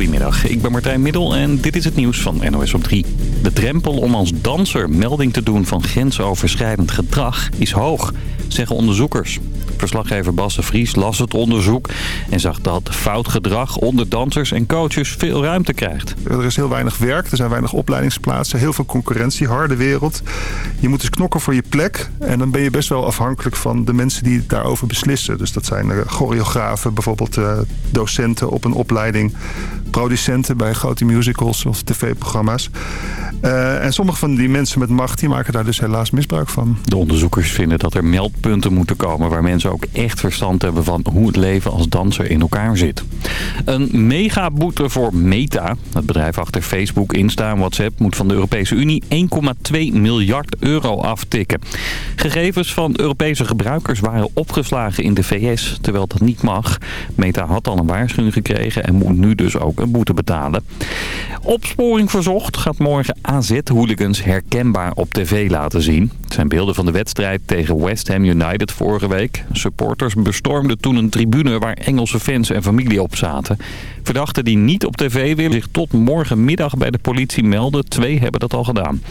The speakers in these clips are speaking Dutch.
Goedemiddag, ik ben Martijn Middel en dit is het nieuws van NOS op 3. De drempel om als danser melding te doen van grensoverschrijdend gedrag is hoog, zeggen onderzoekers. Verslaggever Bas de Vries las het onderzoek en zag dat fout gedrag onder dansers en coaches veel ruimte krijgt. Er is heel weinig werk, er zijn weinig opleidingsplaatsen, heel veel concurrentie, harde wereld. Je moet dus knokken voor je plek en dan ben je best wel afhankelijk van de mensen die daarover beslissen. Dus dat zijn choreografen, bijvoorbeeld eh, docenten op een opleiding, producenten bij grote musicals of tv-programma's. Uh, en sommige van die mensen met macht die maken daar dus helaas misbruik van. De onderzoekers vinden dat er meldpunten moeten komen waar mensen ook echt verstand hebben van hoe het leven als danser in elkaar zit. Een megaboete voor Meta, het bedrijf achter Facebook, Insta en WhatsApp, moet van de Europese Unie 1,2 miljard euro aftikken. Gegevens van Europese gebruikers waren opgeslagen in de VS, terwijl dat niet mag. Meta had al een waarschuwing gekregen en moet nu dus ook een boete betalen. Opsporing Verzocht gaat morgen AZ-hooligans herkenbaar op tv laten zien. Het zijn beelden van de wedstrijd tegen West Ham United vorige week. Supporters bestormden toen een tribune waar Engelse fans en familie op zaten. Verdachten die niet op tv willen zich tot morgenmiddag bij de politie melden. Twee hebben dat al gedaan.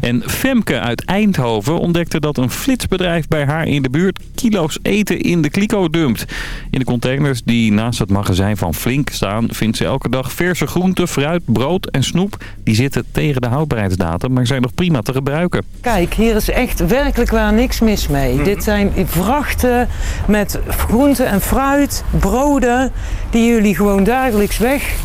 En Femke uit Eindhoven ontdekte dat een flitsbedrijf bij haar in de buurt kilo's eten in de kliko dumpt. In de containers die naast het magazijn van Flink staan vindt ze elke dag verse groenten, fruit, brood en snoep. Die zitten tegen de houdbaarheidsdatum, maar zijn nog prima te gebruiken. Kijk, hier is echt werkelijk waar niks mis mee. Mhm. Dit zijn vrachten met groenten en fruit, broden die jullie gewoon dagelijks weg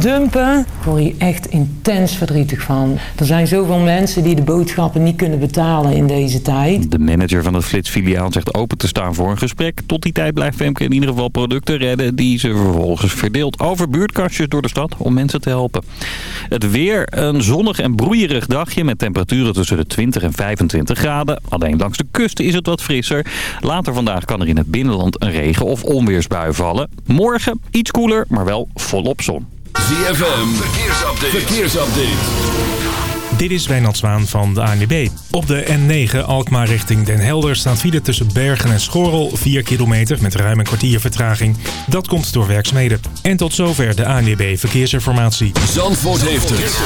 dumpen. Daar word je echt intens verdrietig van. Er zijn zoveel mensen die de boodschappen niet kunnen betalen in deze tijd. De manager van het Flitsfiliaal zegt open te staan voor een gesprek. Tot die tijd blijft Femke in ieder geval producten redden die ze vervolgens verdeelt over buurtkastjes door de stad om mensen te helpen. Het weer, een zonnig en broeierig dagje met temperaturen tussen de 20 en 25 graden. Alleen langs de kust is het wat frisser. Later vandaag kan er in het binnenland een regen- of onweersbui vallen. Morgen iets koeler, maar wel volop zon. ZFM, verkeersupdate. verkeersupdate. Dit is Wijnald Zwaan van de ANWB. Op de N9 Alkmaar richting Den Helder staat file tussen Bergen en Schorrel 4 kilometer met ruim een kwartier vertraging. Dat komt door werkzaamheden. En tot zover de ANWB Verkeersinformatie. Zandvoort heeft het.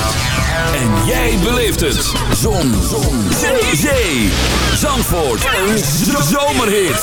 En jij beleeft het. Zon. Zon. Zee. Zee. Zandvoort. Een zomerhit.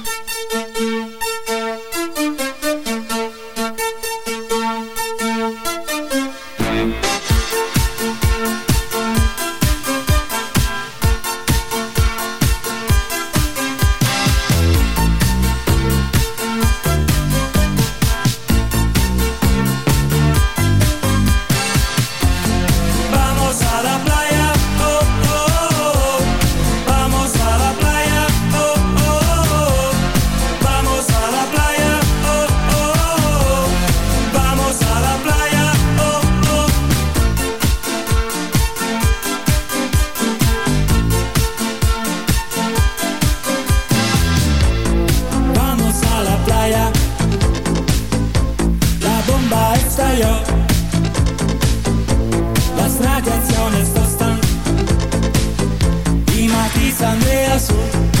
Y matizan de azul.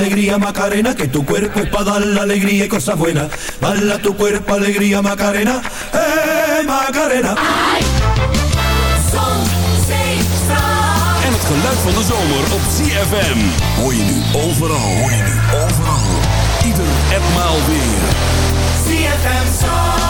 alegría, Macarena, que tu cuerpo es para dar la alegría y cosas buenas. Baila tu cuerpo, alegría, Macarena, eh, Macarena. Ay. Ah. En het geluid van de zomer op CFM. Hoor je nu overal, hoor je nu overal. Ieder etmaal weer. CFM Zon.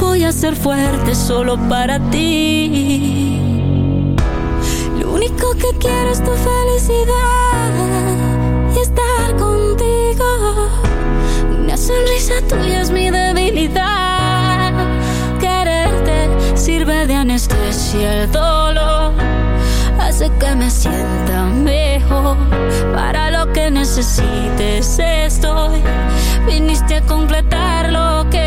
Voy a ser fuerte solo para ti. Lo único que quiero es tu felicidad y estar contigo. Una sonrisa tuya es mi debilidad. Quererte sirve de anestesia el dolor. Hace que me sienta mejor. Para lo que necesites estoy. Viniste a completar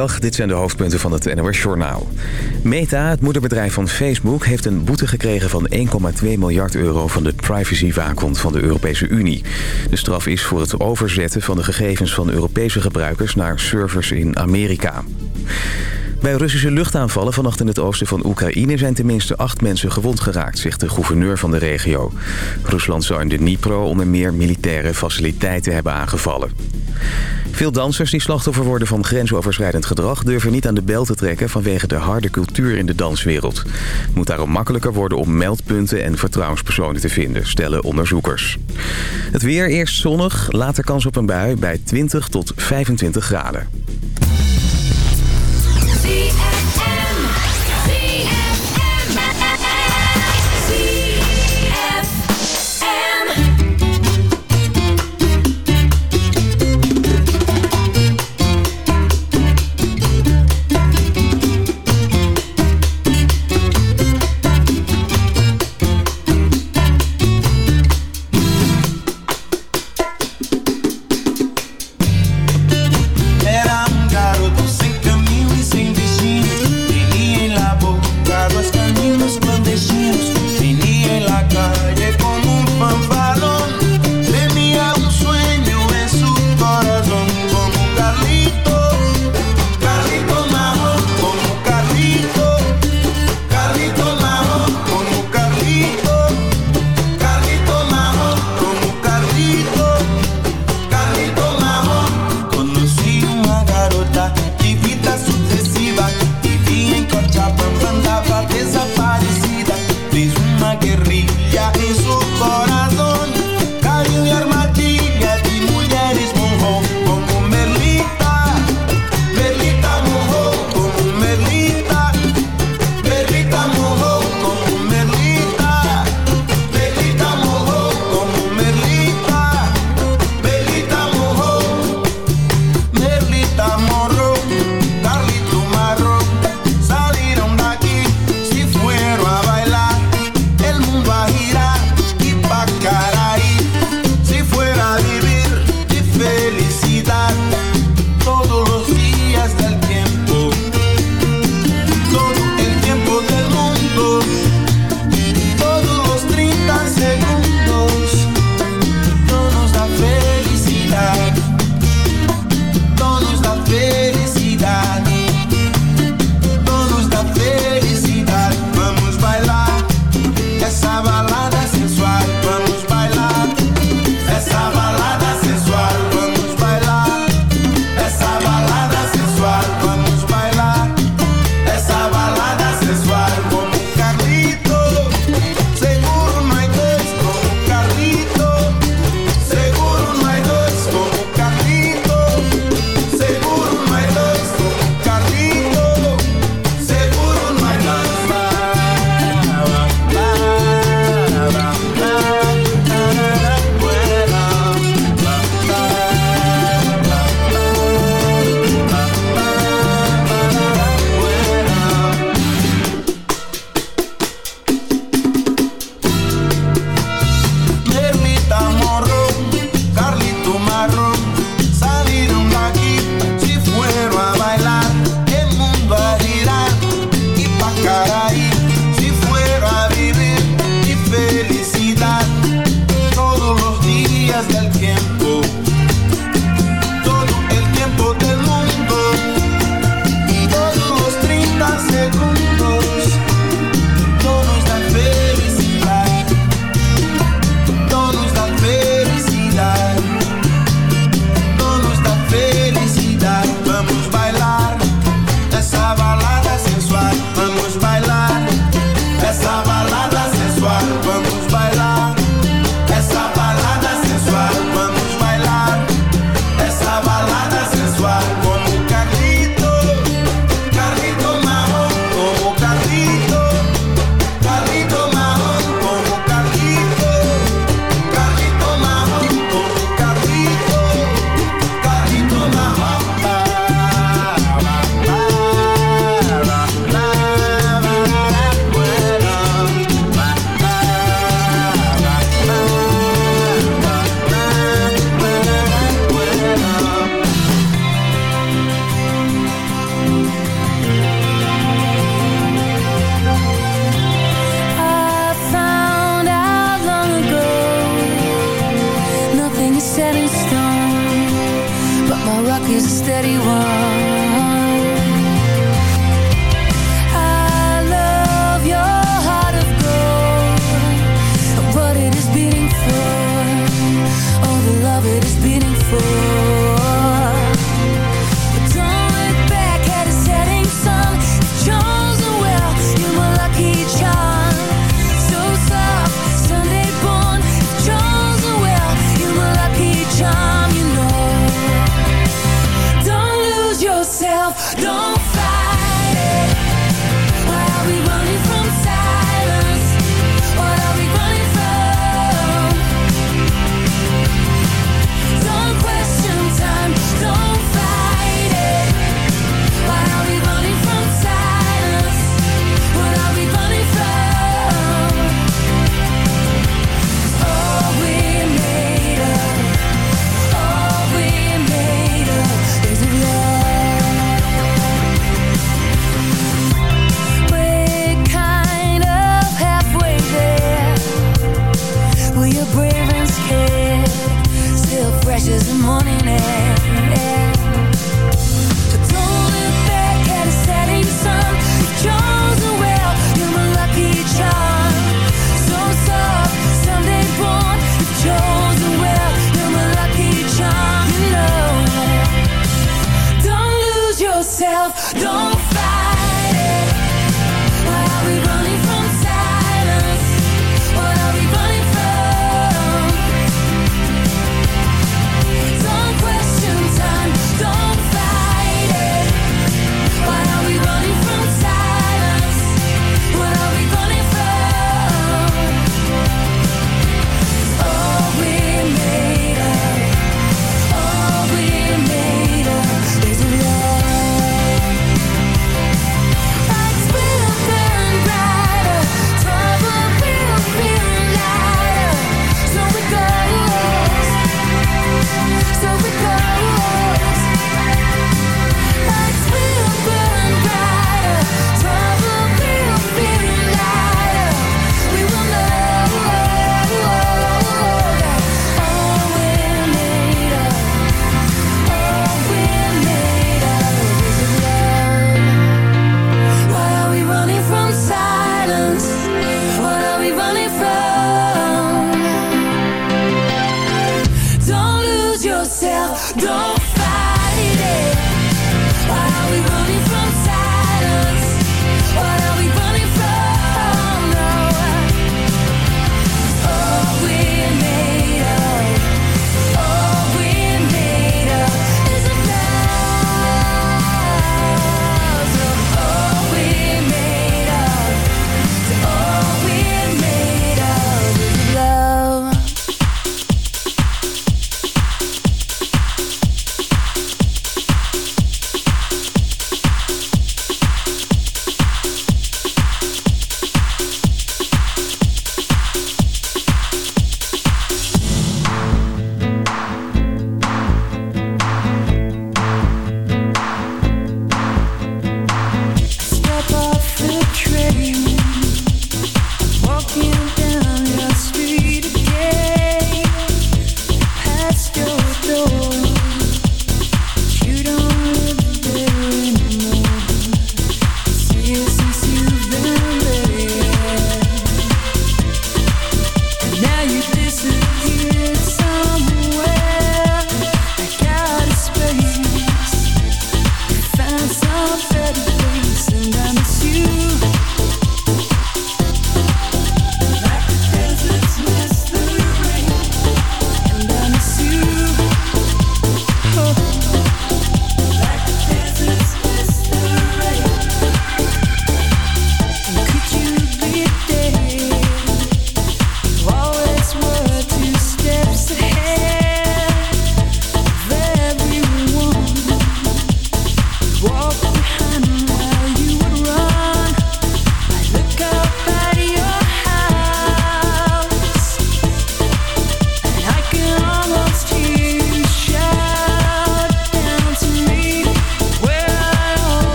Goedemiddag, dit zijn de hoofdpunten van het NOS Journaal. Meta, het moederbedrijf van Facebook, heeft een boete gekregen van 1,2 miljard euro van de privacywaakhond van de Europese Unie. De straf is voor het overzetten van de gegevens van Europese gebruikers naar servers in Amerika. Bij Russische luchtaanvallen vannacht in het oosten van Oekraïne... zijn tenminste acht mensen gewond geraakt, zegt de gouverneur van de regio. Rusland zou in de Dnipro onder meer militaire faciliteiten hebben aangevallen. Veel dansers die slachtoffer worden van grensoverschrijdend gedrag... durven niet aan de bel te trekken vanwege de harde cultuur in de danswereld. Het moet daarom makkelijker worden om meldpunten en vertrouwenspersonen te vinden... stellen onderzoekers. Het weer eerst zonnig, later kans op een bui bij 20 tot 25 graden. the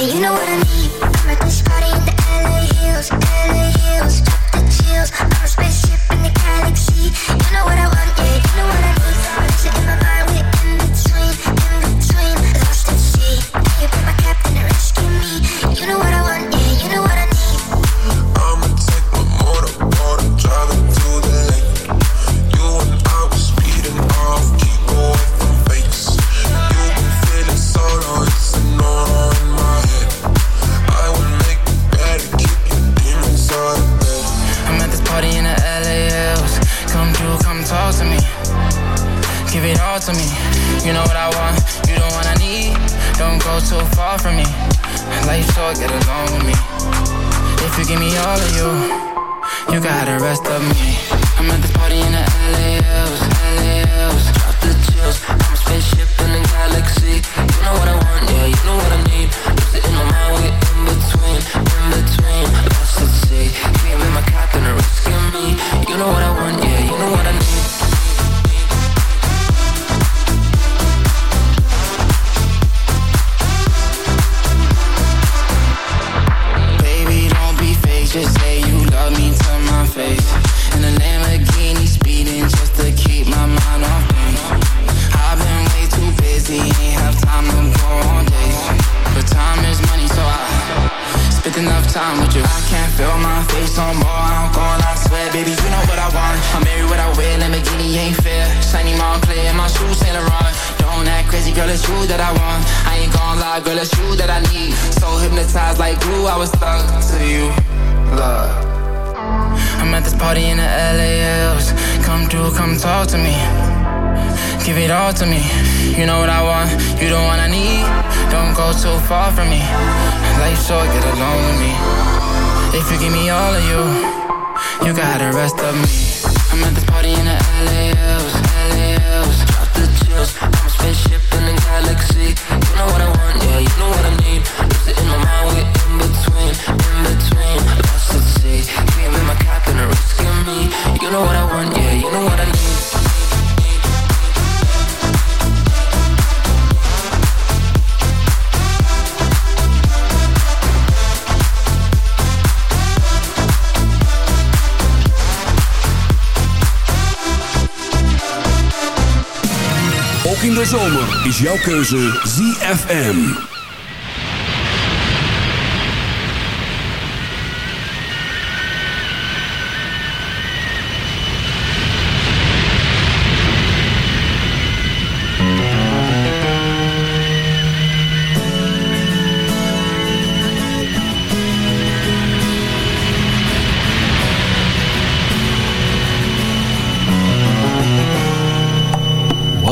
You know what I Come come talk to me. Give it all to me. You know what I want, you the one I need. Don't go too far from me. Life short, get along with me. If you give me all of you, you got the rest of me. I'm at this party in the LALs, LALs. Drop the chills. I'm a spaceship in the galaxy. You know what I want, yeah, you know what I need. Lose it in my mind, we're in between, in between. Lost at sea. Keep me my captain, a risk me. You know what I want, yeah, you know what I need. Ook in de zomer is jouw keuze ZFM.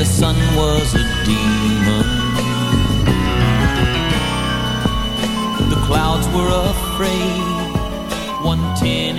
the sun was a demon. The clouds were afraid, one ten